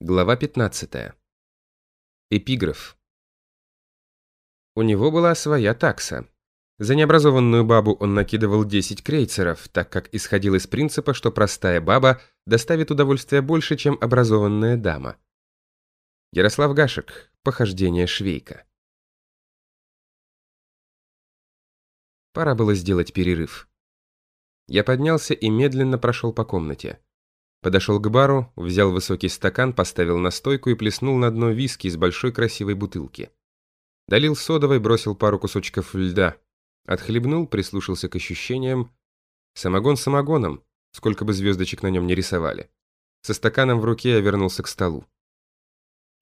Глава 15. Эпиграф. У него была своя такса. За необразованную бабу он накидывал 10 крейцеров, так как исходил из принципа, что простая баба доставит удовольствие больше, чем образованная дама. Ярослав Гашек. Похождение швейка. Пора было сделать перерыв. Я поднялся и медленно прошел по комнате. Подошел к бару, взял высокий стакан, поставил на стойку и плеснул на дно виски из большой красивой бутылки. Долил содовой, бросил пару кусочков льда. Отхлебнул, прислушался к ощущениям. Самогон самогоном, сколько бы звездочек на нем не рисовали. Со стаканом в руке я вернулся к столу.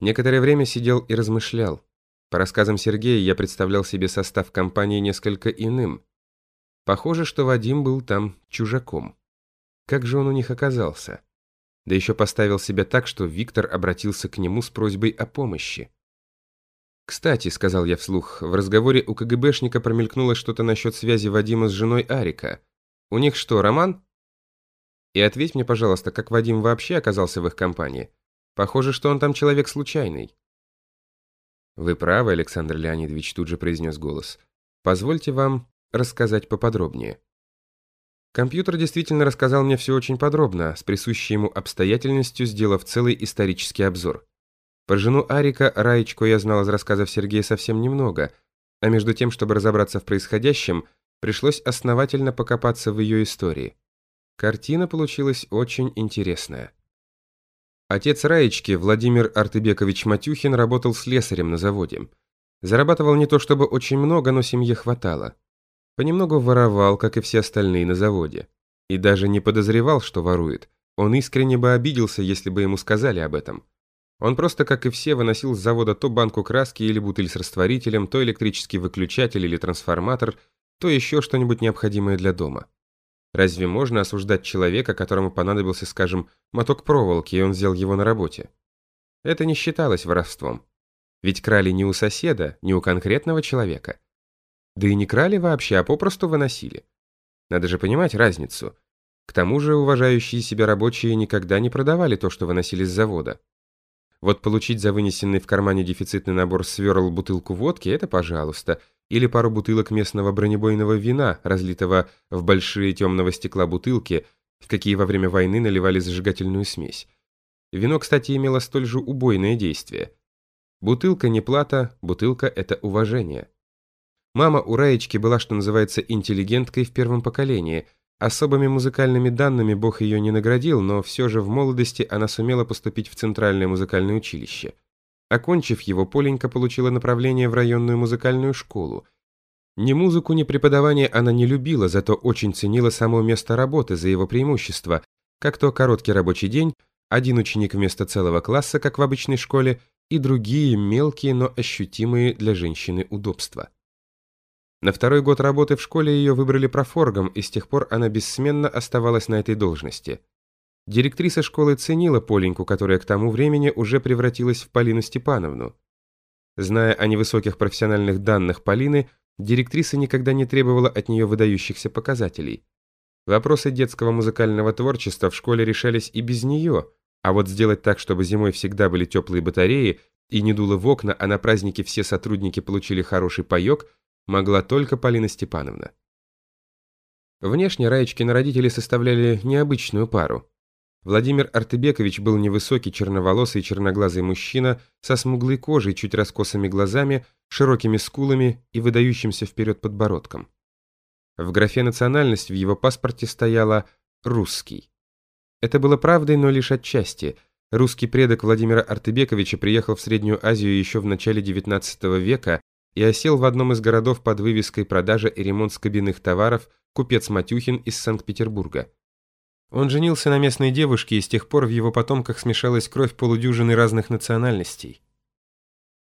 Некоторое время сидел и размышлял. По рассказам Сергея я представлял себе состав компании несколько иным. Похоже, что Вадим был там чужаком. Как же он у них оказался? Да еще поставил себя так, что Виктор обратился к нему с просьбой о помощи. «Кстати», — сказал я вслух, — в разговоре у КГБшника промелькнуло что-то насчет связи Вадима с женой Арика. «У них что, роман?» «И ответь мне, пожалуйста, как Вадим вообще оказался в их компании? Похоже, что он там человек случайный». «Вы правы, Александр Леонидович», — тут же произнес голос. «Позвольте вам рассказать поподробнее». Компьютер действительно рассказал мне все очень подробно, с присущей ему обстоятельностью сделав целый исторический обзор. Про жену Арика Раечку я знал из рассказов Сергея совсем немного, а между тем, чтобы разобраться в происходящем, пришлось основательно покопаться в ее истории. Картина получилась очень интересная. Отец Раечки, Владимир Артыбекович Матюхин, работал слесарем на заводе. Зарабатывал не то чтобы очень много, но семье хватало. Понемногу воровал, как и все остальные на заводе. И даже не подозревал, что ворует. Он искренне бы обиделся, если бы ему сказали об этом. Он просто, как и все, выносил с завода то банку краски или бутыль с растворителем, то электрический выключатель или трансформатор, то еще что-нибудь необходимое для дома. Разве можно осуждать человека, которому понадобился, скажем, моток проволоки, и он взял его на работе? Это не считалось воровством. Ведь крали не у соседа, не у конкретного человека, да и не крали вообще, а попросту выносили. Надо же понимать разницу. К тому же уважающие себя рабочие никогда не продавали то, что выносили с завода. Вот получить за вынесенный в кармане дефицитный набор сверл бутылку водки – это пожалуйста. Или пару бутылок местного бронебойного вина, разлитого в большие темного стекла бутылки, в какие во время войны наливали зажигательную смесь. Вино, кстати, имело столь же убойное действие. Бутылка не плата, бутылка – это уважение. Мама у Раечки была, что называется, интеллигенткой в первом поколении. Особыми музыкальными данными Бог ее не наградил, но все же в молодости она сумела поступить в Центральное музыкальное училище. Окончив его, Поленька получила направление в районную музыкальную школу. Ни музыку, ни преподавание она не любила, зато очень ценила само место работы за его преимущество, как то короткий рабочий день, один ученик вместо целого класса, как в обычной школе, и другие мелкие, но ощутимые для женщины удобства. На второй год работы в школе ее выбрали профоргом, и с тех пор она бессменно оставалась на этой должности. Директриса школы ценила Поленьку, которая к тому времени уже превратилась в Полину Степановну. Зная о невысоких профессиональных данных Полины, директриса никогда не требовала от нее выдающихся показателей. Вопросы детского музыкального творчества в школе решались и без нее, а вот сделать так, чтобы зимой всегда были теплые батареи и не дуло в окна, а на праздники все сотрудники получили хороший паек, могла только Полина Степановна. Внешне Раечкины родители составляли необычную пару. Владимир Артыбекович был невысокий, черноволосый, черноглазый мужчина со смуглой кожей, чуть раскосыми глазами, широкими скулами и выдающимся вперед подбородком. В графе «национальность» в его паспорте стояло «русский». Это было правдой, но лишь отчасти. Русский предок Владимира Артыбековича приехал в Среднюю Азию еще в начале XIX века и осел в одном из городов под вывеской «Продажа и ремонт скобяных товаров» купец Матюхин из Санкт-Петербурга. Он женился на местной девушке, и с тех пор в его потомках смешалась кровь полудюжины разных национальностей.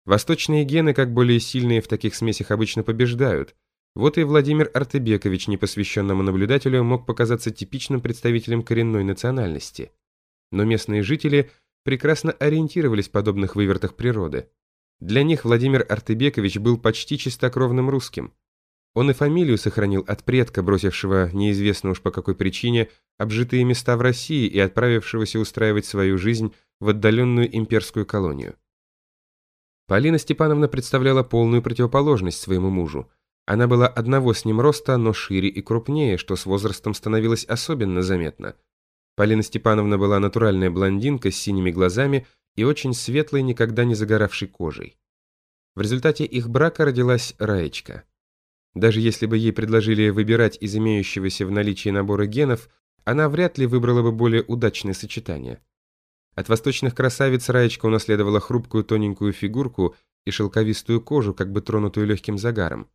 Восточные гены, как более сильные в таких смесях, обычно побеждают. Вот и Владимир Артебекович, непосвященному наблюдателю, мог показаться типичным представителем коренной национальности. Но местные жители прекрасно ориентировались в подобных вывертах природы. Для них Владимир Артыбекович был почти чистокровным русским. Он и фамилию сохранил от предка, бросившего, неизвестно уж по какой причине, обжитые места в России и отправившегося устраивать свою жизнь в отдаленную имперскую колонию. Полина Степановна представляла полную противоположность своему мужу. Она была одного с ним роста, но шире и крупнее, что с возрастом становилось особенно заметно. Полина Степановна была натуральная блондинка с синими глазами и очень светлой, никогда не загоравшей кожей. В результате их брака родилась Раечка. Даже если бы ей предложили выбирать из имеющегося в наличии набора генов, она вряд ли выбрала бы более удачное сочетание. От восточных красавиц Раечка унаследовала хрупкую тоненькую фигурку и шелковистую кожу, как бы тронутую легким загаром.